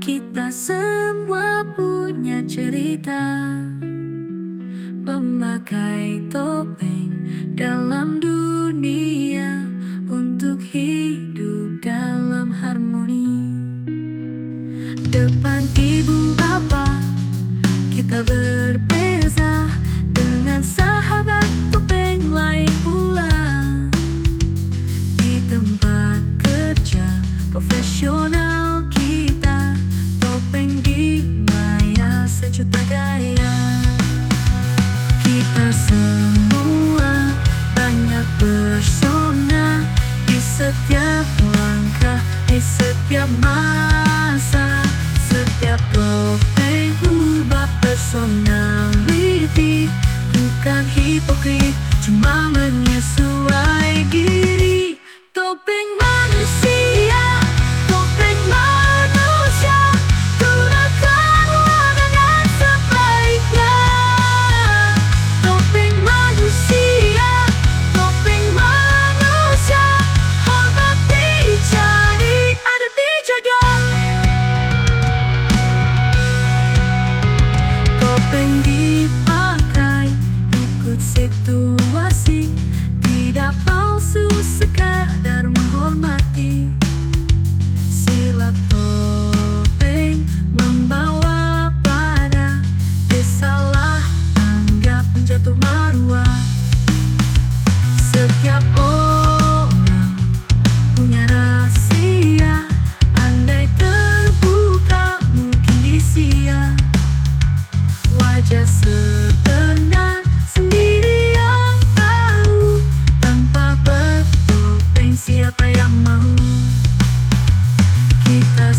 Kita semua punya cerita. Memakai topeng dalam dunia Untuk hidup dalam harmoni. Depan ibu bapa kita berbeza sejuta gaya Kita semua banyak persona Di setiap langkah, di setiap masa. Setiap topeng ubah personality. Bukan hipokrit, cuma menyesuai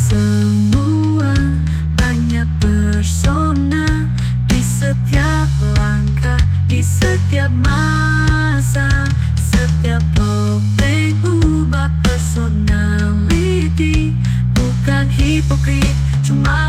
semua banyak persona Di setiap langkah, di setiap masa. Setiap topeng ubah personality. Bukan hipokrit, cuma